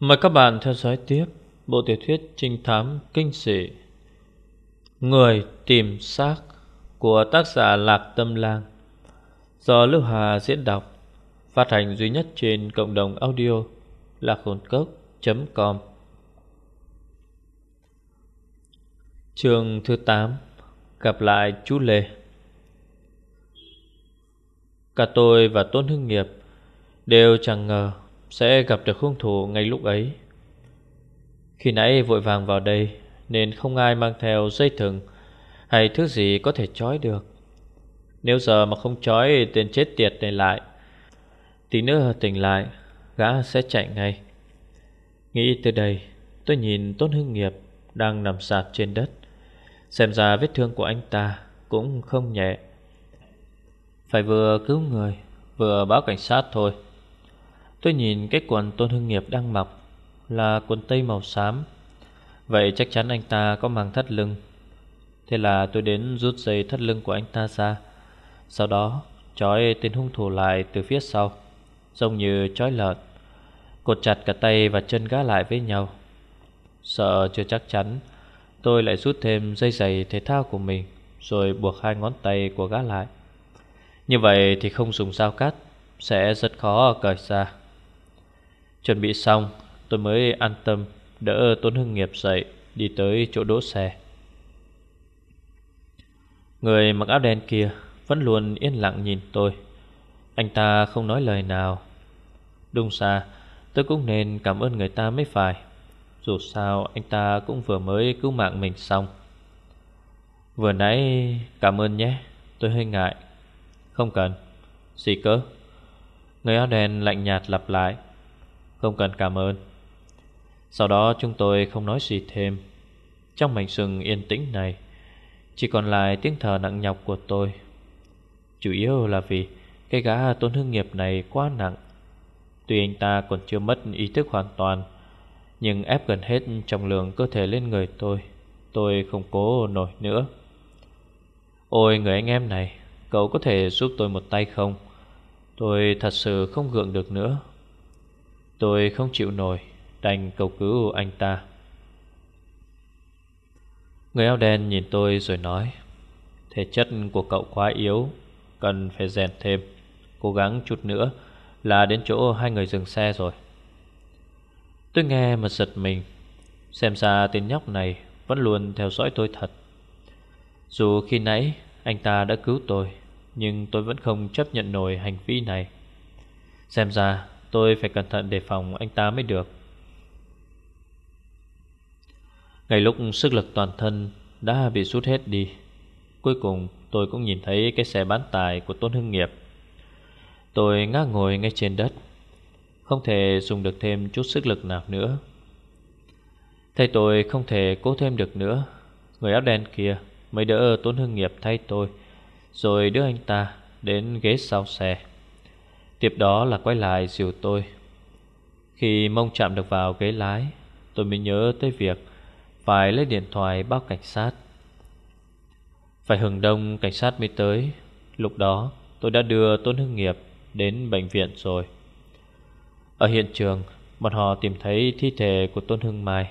Mời các bạn theo dõi tiếp bộ tiểu thuyết trinh thám kinh dị, Người tìm xác của tác giả Lạc Tâm Lang do Lưu Hà diễn đọc, phát hành duy nhất trên cộng đồng audio lạc hồn cốc.com Chương thứ 8 Gặp lại chú Lê. Cả tôi và Tôn Hưng Nghiệp đều chẳng ngờ sẽ gặp được hung thủ ngay lúc ấy. Khi nãy vội vàng vào đây, Nên không ai mang theo dây thừng Hay thứ gì có thể trói được. Nếu giờ mà không trói tên chết tiệt này lại, Tí nữa tỉnh lại, Gã sẽ chạy ngay. Nghĩ từ đây, Tôi nhìn Tôn Hưng Nghiệp Đang nằm sạt trên đất. Xem ra vết thương của anh ta Cũng không nhẹ. Phải vừa cứu người, Vừa báo cảnh sát thôi. Tôi nhìn cái quần Tôn Hưng Nghiệp đang mặc Là quần tây màu xám. Vậy chắc chắn anh ta có mang thắt lưng. Thế là tôi đến rút dây thắt lưng của anh ta ra. Sau đó, trói tên hung thủ lại từ phía sau, Giống như trói lợn, Cột chặt cả tay và chân gã lại với nhau. Sợ chưa chắc chắn, Tôi lại rút thêm dây giày thể thao của mình, Rồi buộc hai ngón tay của gã lại. Như vậy thì không dùng dao cắt, Sẽ rất khó cởi ra. Chuẩn bị xong, tôi mới an tâm, Đỡ Tôn Hưng Nghiệp dậy, Đi tới chỗ đỗ xe. Người mặc áo đen kia Vẫn luôn yên lặng nhìn tôi. Anh ta không nói lời nào. Đúng xa, Tôi cũng nên cảm ơn người ta mới phải. Dù sao, anh ta cũng vừa mới cứu mạng mình xong. Vừa nãy, cảm ơn nhé, Tôi hơi ngại. Không cần. Gì cơ? Người áo đen lạnh nhạt lặp lại không cần cảm ơn. Sau đó chúng tôi không nói gì thêm. Trong mảnh rừng yên tĩnh này, Chỉ còn lại tiếng thở nặng nhọc của tôi. Chủ yếu là vì Cái gã tôn hương nghiệp này quá nặng. Tuy anh ta còn chưa mất ý thức hoàn toàn, Nhưng ép gần hết trọng lượng cơ thể lên người tôi Tôi không cố nổi nữa. Ôi, người anh em này, Cậu có thể giúp tôi một tay không? Tôi thật sự không gượng được nữa. Tôi không chịu nổi, Đành cầu cứu anh ta. Người áo đen nhìn tôi rồi nói, Thể chất của cậu quá yếu, Cần phải rèn thêm, Cố gắng chút nữa Là đến chỗ hai người dừng xe rồi. Tôi nghe mà giật mình, Xem ra tên nhóc này Vẫn luôn theo dõi tôi thật. Dù khi nãy Anh ta đã cứu tôi, Nhưng tôi vẫn không chấp nhận nổi hành vi này. Xem ra Tôi phải cẩn thận đề phòng anh ta mới được. Ngày lúc sức lực toàn thân đã bị rút hết đi, Cuối cùng tôi cũng nhìn thấy cái xe bán tải của Tôn Hưng Nghiệp. Tôi ngã ngồi ngay trên đất, Không thể dùng được thêm chút sức lực nào nữa. Thấy tôi không thể cố thêm được nữa, Người áo đen kia mới đỡ Tôn Hưng Nghiệp thay tôi, Rồi đưa anh ta đến ghế sau xe. Tiếp đó là quay lại dìu tôi. Khi mông chạm được vào ghế lái, Tôi mới nhớ tới việc Phải lấy điện thoại báo cảnh sát. Phải hừng đông cảnh sát mới tới. Lúc đó, tôi đã đưa Tôn Hưng Nghiệp đến bệnh viện rồi. Ở hiện trường, Bọn họ tìm thấy thi thể của Tôn Hưng Mai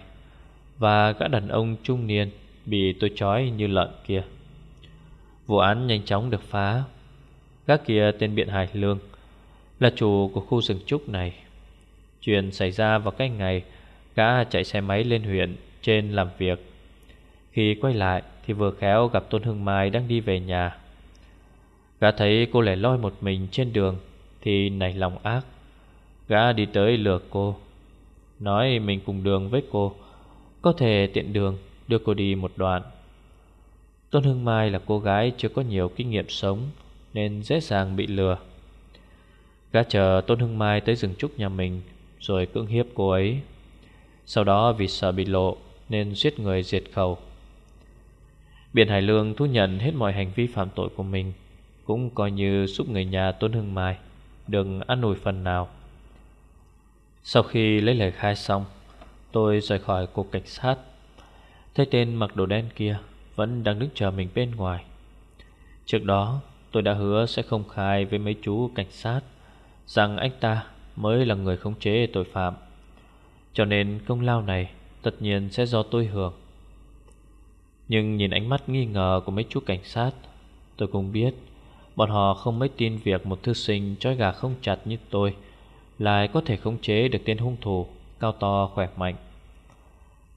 Và gã đàn ông trung niên Bị tôi trói như lợn kia. Vụ án nhanh chóng được phá. Gác kia tên Biện Hải Lương là chủ của khu rừng trúc này. Chuyện xảy ra vào cái ngày gã chạy xe máy lên huyện trên làm việc. Khi quay lại thì vừa khéo gặp Tôn Hưng Mai đang đi về nhà. Gã thấy cô lẻ loi một mình trên đường thì nảy lòng ác. Gã đi tới lừa cô, nói mình cùng đường với cô, có thể tiện đường đưa cô đi một đoạn. Tôn Hưng Mai là cô gái chưa có nhiều kinh nghiệm sống nên dễ dàng bị lừa. Gã chờ Tôn Hưng Mai tới rừng trúc nhà mình, Rồi cưỡng hiếp cô ấy. Sau đó vì sợ bị lộ Nên giết người diệt khẩu. Biển Hải Lương thu nhận hết mọi hành vi phạm tội của mình, Cũng coi như giúp người nhà Tôn Hưng Mai Đừng ăn nổi phần nào. Sau khi lấy lời khai xong, Tôi rời khỏi cục cảnh sát. Thấy tên mặc đồ đen kia Vẫn đang đứng chờ mình bên ngoài. Trước đó, tôi đã hứa sẽ không khai với mấy chú cảnh sát rằng anh ta mới là người khống chế tội phạm. Cho nên công lao này tất nhiên sẽ do tôi hưởng. Nhưng nhìn ánh mắt nghi ngờ của mấy chú cảnh sát, Tôi cũng biết Bọn họ không mấy tin việc một thư sinh trói gà không chặt như tôi Lại có thể khống chế được tên hung thủ Cao to, khỏe mạnh.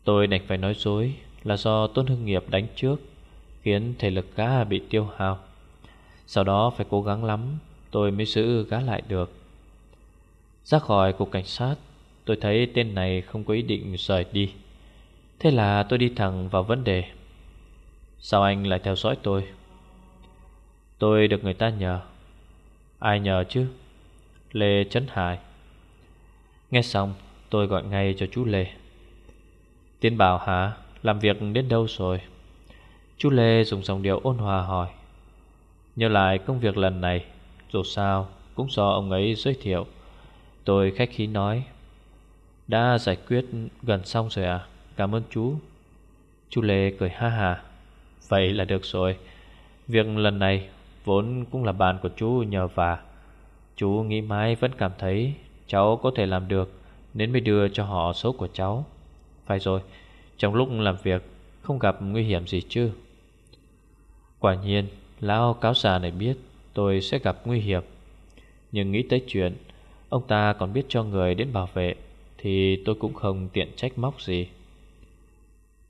Tôi đành phải nói dối Là do Tôn Hưng Nghiệp đánh trước, Khiến thể lực gã bị tiêu hao. Sau đó phải cố gắng lắm, Tôi mới giữ gã lại được. Ra khỏi cục cảnh sát, Tôi thấy tên này không có ý định rời đi. Thế là tôi đi thẳng vào vấn đề. Sao anh lại theo dõi tôi? Tôi được người ta nhờ. Ai nhờ chứ? Lê Trấn Hải. Nghe xong, tôi gọi ngay cho chú Lê. Tiến bảo, hả? Làm việc đến đâu rồi? Chú Lê dùng dòng điệu ôn hòa hỏi. Nhớ lại công việc lần này, Dù sao cũng do ông ấy giới thiệu. Tôi khách khí nói. Đã giải quyết gần xong rồi à Cảm ơn chú. Chú Lê cười ha hà. Vậy là được rồi. Việc lần này Vốn cũng là bạn của chú nhờ và Chú nghĩ mãi vẫn cảm thấy Cháu có thể làm được Nên mới đưa cho họ số của cháu. Phải rồi, Trong lúc làm việc Không gặp nguy hiểm gì chứ. Quả nhiên, Lão cáo già này biết Tôi sẽ gặp nguy hiểm. Nhưng nghĩ tới chuyện Ông ta còn biết cho người đến bảo vệ, Thì tôi cũng không tiện trách móc gì.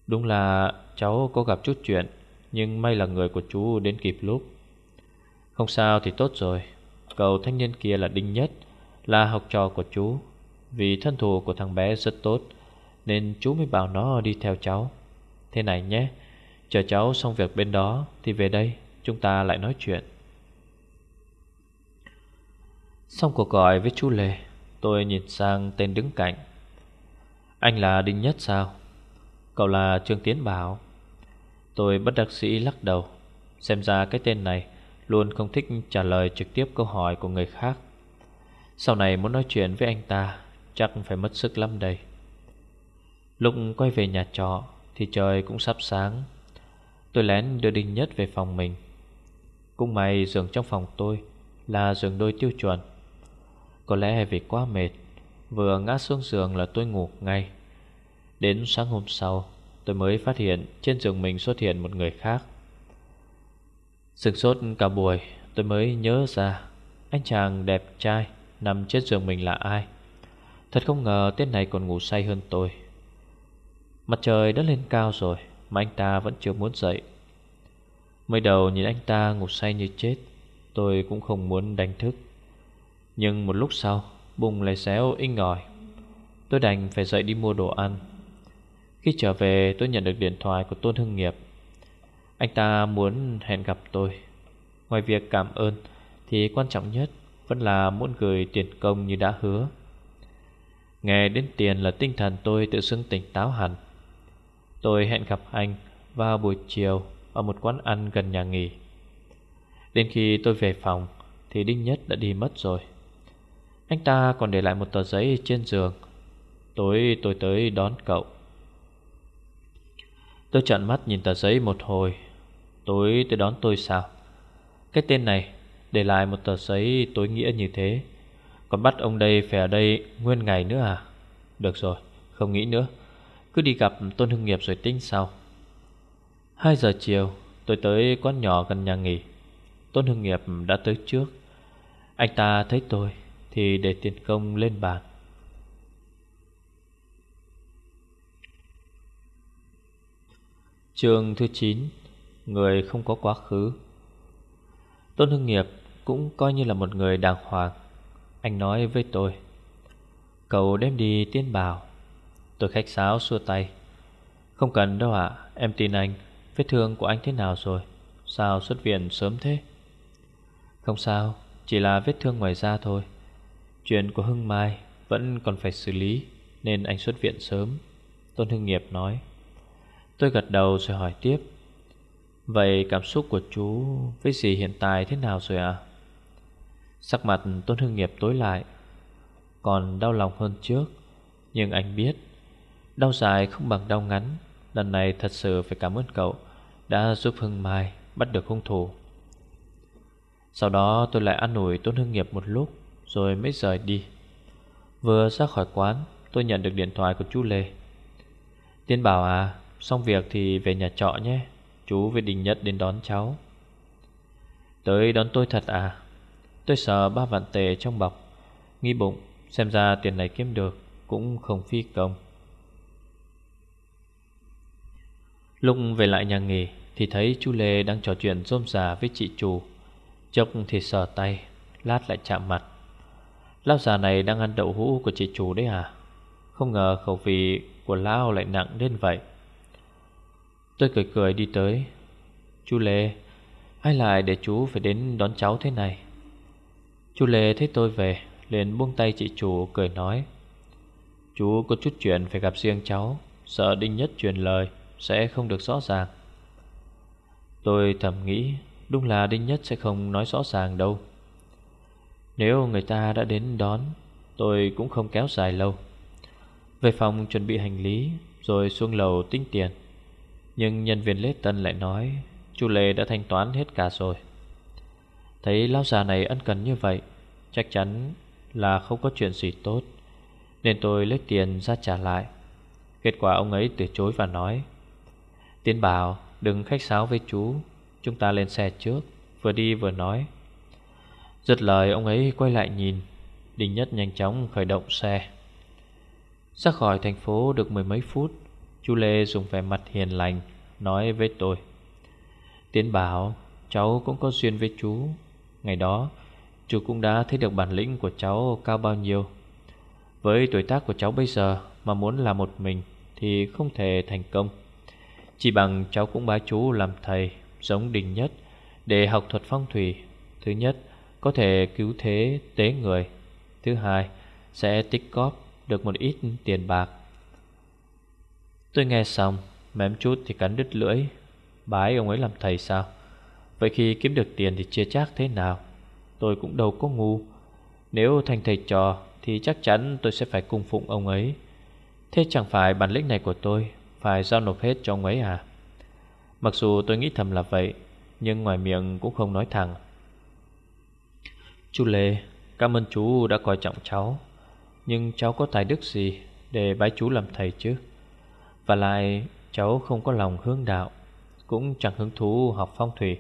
Đúng là cháu có gặp chút chuyện, Nhưng may là người của chú đến kịp lúc. Không sao thì tốt rồi. Cậu thanh niên kia là Đinh Nhất, Là học trò của chú. Vì thân thù của thằng bé rất tốt, Nên chú mới bảo nó đi theo cháu. Thế này nhé, Chờ cháu xong việc bên đó Thì về đây, chúng ta lại nói chuyện. Xong cuộc gọi với chú Lê, Tôi nhìn sang tên đứng cạnh. Anh là Đinh Nhất sao? Cậu là Trương Tiến Bảo. Tôi bất đắc sĩ lắc đầu, Xem ra cái tên này Luôn không thích trả lời trực tiếp câu hỏi của người khác. Sau này muốn nói chuyện với anh ta, Chắc phải mất sức lắm đây. Lúc quay về nhà trọ, Thì trời cũng sắp sáng. Tôi lén đưa Đinh Nhất về phòng mình. Cũng may giường trong phòng tôi Là giường đôi tiêu chuẩn. Có lẽ vì quá mệt, Vừa ngã xuống giường là tôi ngủ ngay. Đến sáng hôm sau, Tôi mới phát hiện trên giường mình xuất hiện một người khác. Sừng sốt cả buổi, Tôi mới nhớ ra Anh chàng đẹp trai Nằm trên giường mình là ai. Thật không ngờ tên này còn ngủ say hơn tôi. Mặt trời đã lên cao rồi, Mà anh ta vẫn chưa muốn dậy. Mới đầu nhìn anh ta ngủ say như chết, Tôi cũng không muốn đánh thức. Nhưng một lúc sau, Bùng lại xéo inh ngòi Tôi đành phải dậy đi mua đồ ăn. Khi trở về, tôi nhận được điện thoại của Tôn Hưng Nghiệp. Anh ta muốn hẹn gặp tôi. Ngoài việc cảm ơn, Thì quan trọng nhất Vẫn là muốn gửi tiền công như đã hứa. Nghe đến tiền là tinh thần tôi tự xưng tỉnh táo hẳn. Tôi hẹn gặp anh vào buổi chiều Ở một quán ăn gần nhà nghỉ. Đến khi tôi về phòng, Thì Đinh Nhất đã đi mất rồi. Anh ta còn để lại một tờ giấy trên giường. Tối tôi tới đón cậu. Tôi trợn mắt nhìn tờ giấy một hồi. Tối tới đón tôi sao? Cái tên này, Để lại một tờ giấy tối nghĩa như thế. Còn bắt ông đây phải ở đây Nguyên ngày nữa à? Được rồi, không nghĩ nữa. Cứ đi gặp Tôn Hưng Nghiệp rồi tính sau. 2 giờ chiều, Tôi tới quán nhỏ gần nhà nghỉ. Tôn Hưng Nghiệp đã tới trước. Anh ta thấy tôi. Thì để tiền công lên bàn. Chương thứ 9 Người không có quá khứ. Tôn Hưng Nghiệp cũng coi như là một người đàng hoàng. Anh nói với tôi, Cậu đem đi tiên bào Tôi khách sáo xua tay. Không cần đâu ạ, Em tin anh. Vết thương của anh thế nào rồi? Sao xuất viện sớm thế? Không sao, Chỉ là vết thương ngoài da thôi. Chuyện của Hưng Mai Vẫn còn phải xử lý, Nên anh xuất viện sớm. Tôn Hưng Nghiệp nói. Tôi gật đầu rồi hỏi tiếp. Vậy cảm xúc của chú với dì hiện tại thế nào rồi ạ? À? Sắc mặt Tôn Hưng Nghiệp tối lại, Còn đau lòng hơn trước. Nhưng anh biết, Đau dài không bằng đau ngắn. Lần này thật sự phải cảm ơn cậu Đã giúp Hưng Mai bắt được hung thủ. Sau đó tôi lại ăn ủi Tôn Hưng Nghiệp một lúc. Rồi mới rời đi. Vừa ra khỏi quán, tôi nhận được điện thoại của chú Lê. Tiên bảo à Xong việc thì về nhà trọ nhé, Chú với Đình Nhất đến đón cháu. Tới đón tôi thật à? Tôi sợ ba vạn tệ trong bọc, nghi bụng, Xem ra tiền này kiếm được Cũng không phi công. Lúc về lại nhà nghỉ Thì thấy chú Lê đang trò chuyện rôm rà với chị chủ Chốc thì sờ tay, Lát lại chạm mặt. Lão già này đang ăn đậu hũ của chị chủ đấy à? Không ngờ khẩu vị của Lão lại nặng đến vậy. Tôi cười cười đi tới. Chú Lê, Ai lại để chú phải đến đón cháu thế này? Chú Lê thấy tôi về, liền buông tay chị chủ cười nói. Chú có chút chuyện phải gặp riêng cháu, Sợ Đinh Nhất truyền lời Sẽ không được rõ ràng. Tôi thầm nghĩ, Đúng là Đinh Nhất sẽ không nói rõ ràng đâu. Nếu người ta đã đến đón, Tôi cũng không kéo dài lâu. Về phòng chuẩn bị hành lý, Rồi xuống lầu tính tiền. Nhưng nhân viên lễ tân lại nói Chú Lê đã thanh toán hết cả rồi. Thấy lão già này ân cần như vậy, Chắc chắn là không có chuyện gì tốt, Nên tôi lấy tiền ra trả lại. Kết quả ông ấy từ chối và nói, Tiến bảo, đừng khách sáo với chú, Chúng ta lên xe trước. Vừa đi vừa nói Giật lời, ông ấy quay lại nhìn. Đình Nhất nhanh chóng khởi động xe. Ra khỏi thành phố được mười mấy phút Chú Lê dùng vẻ mặt hiền lành, Nói với tôi. Tiến bảo, cháu cũng có duyên với chú. Ngày đó, Chú cũng đã thấy được bản lĩnh của cháu cao bao nhiêu. Với tuổi tác của cháu bây giờ Mà muốn làm một mình Thì không thể thành công. Chỉ bằng cháu cũng bái chú làm thầy, Giống đình nhất, Để học thuật phong thủy. Thứ nhất có thể cứu thế tế người. Thứ hai, sẽ tích cóp được một ít tiền bạc. Tôi nghe xong, Mém chút thì cắn đứt lưỡi. Bái ông ấy làm thầy sao? Vậy khi kiếm được tiền thì chia chác thế nào? Tôi cũng đâu có ngu. Nếu thành thầy trò Thì chắc chắn tôi sẽ phải cung phụng ông ấy. Thế chẳng phải bản lĩnh này của tôi Phải giao nộp hết cho ông ấy à? Mặc dù tôi nghĩ thầm là vậy, Nhưng ngoài miệng cũng không nói thẳng. Chú Lê, Cảm ơn chú đã coi trọng cháu. Nhưng cháu có tài đức gì Để bái chú làm thầy chứ? Và lại, cháu không có lòng hướng đạo, Cũng chẳng hứng thú học phong thủy.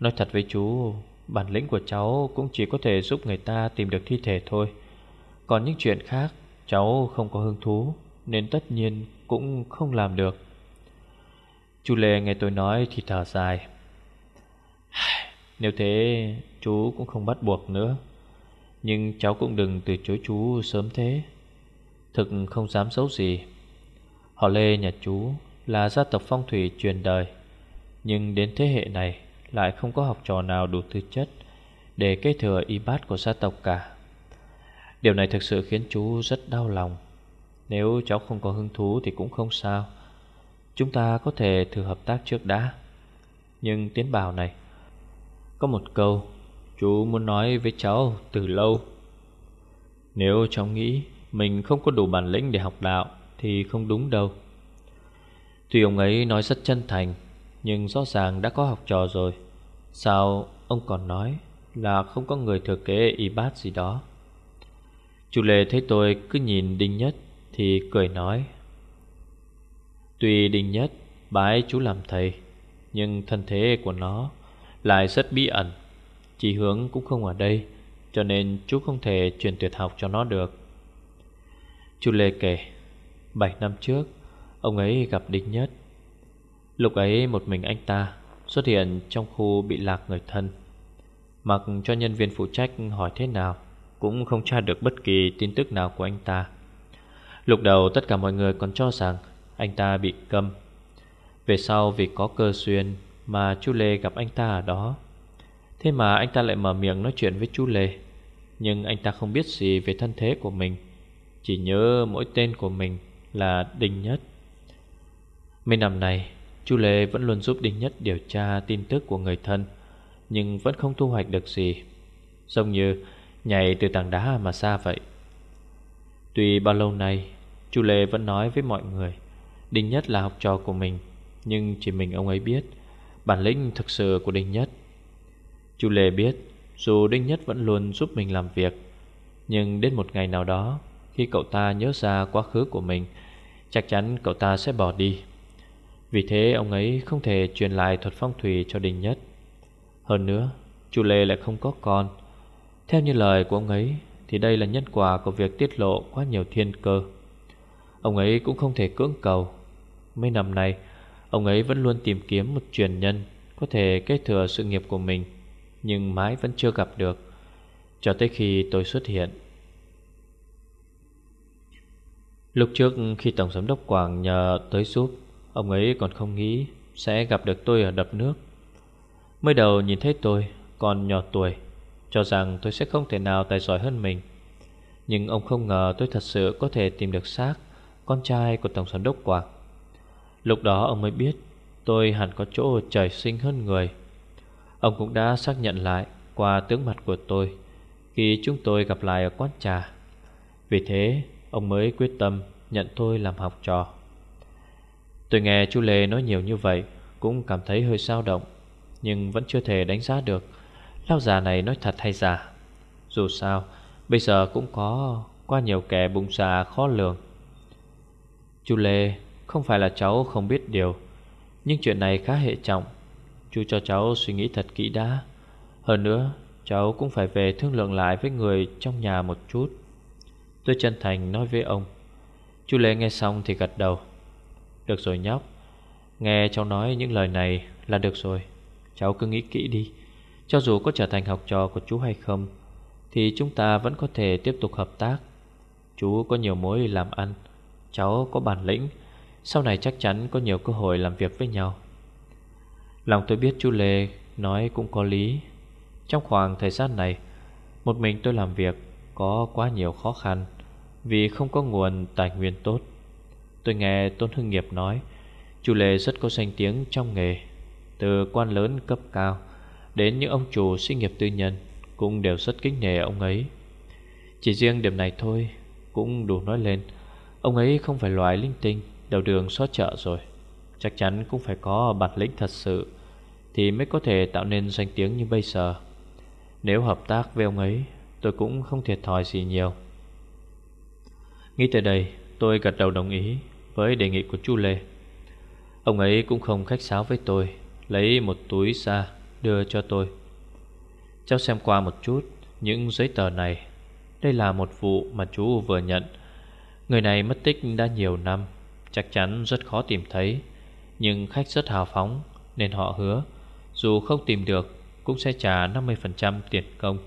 Nói thật với chú, Bản lĩnh của cháu cũng chỉ có thể giúp người ta tìm được thi thể thôi. Còn những chuyện khác, Cháu không có hứng thú, Nên tất nhiên cũng không làm được. Chú Lê nghe tôi nói thì thở dài. Nếu thế chú cũng không bắt buộc nữa Nhưng cháu cũng đừng từ chối chú sớm thế Thực không dám xấu gì Họ Lê nhà chú là gia tộc phong thủy truyền đời Nhưng đến thế hệ này lại không có học trò nào đủ tư chất để kế thừa y bát của gia tộc cả. Điều này thực sự khiến chú rất đau lòng. Nếu cháu không có hứng thú thì cũng không sao. Chúng ta có thể thử hợp tác trước đã. Nhưng tiến bảo này, có một câu, chú muốn nói với cháu từ lâu. Nếu cháu nghĩ mình không có đủ bản lĩnh để học đạo thì không đúng đâu. Tuy ông ấy nói rất chân thành, nhưng rõ ràng đã có học trò rồi Sao ông còn nói Là không có người thừa kế y bát gì đó Chủ Lê thấy tôi cứ nhìn Đinh Nhất Thì cười nói, Tuy Đinh Nhất bái chú làm thầy, Nhưng thân thế của nó lại rất bí ẩn. Chỉ hướng cũng không ở đây, Cho nên chú không thể truyền tuyệt học cho nó được. Chú Lê kể, Bảy năm trước, Ông ấy gặp Đinh Nhất. Lúc ấy một mình anh ta xuất hiện trong khu bị lạc người thân. Mặc cho nhân viên phụ trách hỏi thế nào, Cũng không tra được bất kỳ tin tức nào của anh ta. Lúc đầu tất cả mọi người còn cho rằng anh ta bị câm. Về sau vì có cơ xuyên mà chú Lê gặp anh ta ở đó. Thế mà anh ta lại mở miệng nói chuyện với chú Lê. Nhưng anh ta không biết gì về thân thế của mình, Chỉ nhớ mỗi tên của mình là Đinh Nhất. Mấy năm này chú Lê vẫn luôn giúp Đinh Nhất điều tra tin tức của người thân, Nhưng vẫn không thu hoạch được gì. Giống như nhảy từ tảng đá mà xa vậy. Tuy bao lâu nay chú Lê vẫn nói với mọi người, Đinh Nhất là học trò của mình, Nhưng chỉ mình ông ấy biết Bản lĩnh thực sự của Đinh Nhất. Chu Lê biết, Dù Đinh Nhất vẫn luôn giúp mình làm việc, Nhưng đến một ngày nào đó, Khi cậu ta nhớ ra quá khứ của mình, Chắc chắn cậu ta sẽ bỏ đi. Vì thế ông ấy không thể truyền lại thuật phong thủy cho Đình Nhất. Hơn nữa, Chu Lê lại không có con. Theo như lời của ông ấy, Thì đây là nhân quả của việc tiết lộ quá nhiều thiên cơ. Ông ấy cũng không thể cưỡng cầu. Mấy năm nay Ông ấy vẫn luôn tìm kiếm một truyền nhân Có thể kế thừa sự nghiệp của mình, Nhưng mãi vẫn chưa gặp được, Cho tới khi tôi xuất hiện. Lúc trước khi Tổng Giám đốc Quảng nhờ tới giúp, Ông ấy còn không nghĩ sẽ gặp được tôi ở đập nước. Mới đầu nhìn thấy tôi còn nhỏ tuổi, Cho rằng tôi sẽ không thể nào tài giỏi hơn mình. Nhưng ông không ngờ tôi thật sự có thể tìm được xác Con trai của Tổng Giám đốc Quảng. Lúc đó ông mới biết Tôi hẳn có chỗ trời sinh hơn người. Ông cũng đã xác nhận lại Qua tướng mặt của tôi Khi chúng tôi gặp lại ở quán trà. Vì thế, Ông mới quyết tâm nhận tôi làm học trò. Tôi nghe chú Lê nói nhiều như vậy Cũng cảm thấy hơi sao động, Nhưng vẫn chưa thể đánh giá được Lão già này nói thật hay giả. Dù sao, Bây giờ cũng có Qua nhiều kẻ bụng xà khó lường. Chú Lê không phải là cháu không biết điều, Nhưng chuyện này khá hệ trọng. Chú cho cháu suy nghĩ thật kỹ đã. Hơn nữa, Cháu cũng phải về thương lượng lại với người trong nhà một chút. Tôi chân thành nói với ông. Chú Lê nghe xong thì gật đầu. Được rồi nhóc, Nghe cháu nói những lời này là được rồi. Cháu cứ nghĩ kỹ đi. Cho dù có trở thành học trò của chú hay không, Thì chúng ta vẫn có thể tiếp tục hợp tác. Chú có nhiều mối làm ăn, Cháu có bản lĩnh sau này chắc chắn có nhiều cơ hội làm việc với nhau. Lòng tôi biết chú Lê nói cũng có lý. Trong khoảng thời gian này, Một mình tôi làm việc Có quá nhiều khó khăn vì không có nguồn tài nguyên tốt. Tôi nghe Tôn Hưng Nghiệp nói Chú Lê rất có danh tiếng trong nghề, Từ quan lớn cấp cao Đến những ông chủ sĩ nghiệp tư nhân Cũng đều rất kính nể ông ấy. Chỉ riêng điểm này thôi Cũng đủ nói lên, Ông ấy không phải loại linh tinh Đầu đường xót chợ rồi. Chắc chắn cũng phải có bản lĩnh thật sự Thì mới có thể tạo nên danh tiếng như bây giờ. Nếu hợp tác với ông ấy, Tôi cũng không thiệt thòi gì nhiều. Nghĩ tới đây, tôi gật đầu đồng ý Với đề nghị của chú Lê. Ông ấy cũng không khách sáo với tôi, Lấy một túi ra đưa cho tôi. Cháu xem qua một chút Những giấy tờ này. Đây là một vụ mà chú vừa nhận. Người này mất tích đã nhiều năm. Chắc chắn rất khó tìm thấy, Nhưng khách rất hào phóng Nên họ hứa, Dù không tìm được Cũng sẽ trả 50% tiền công.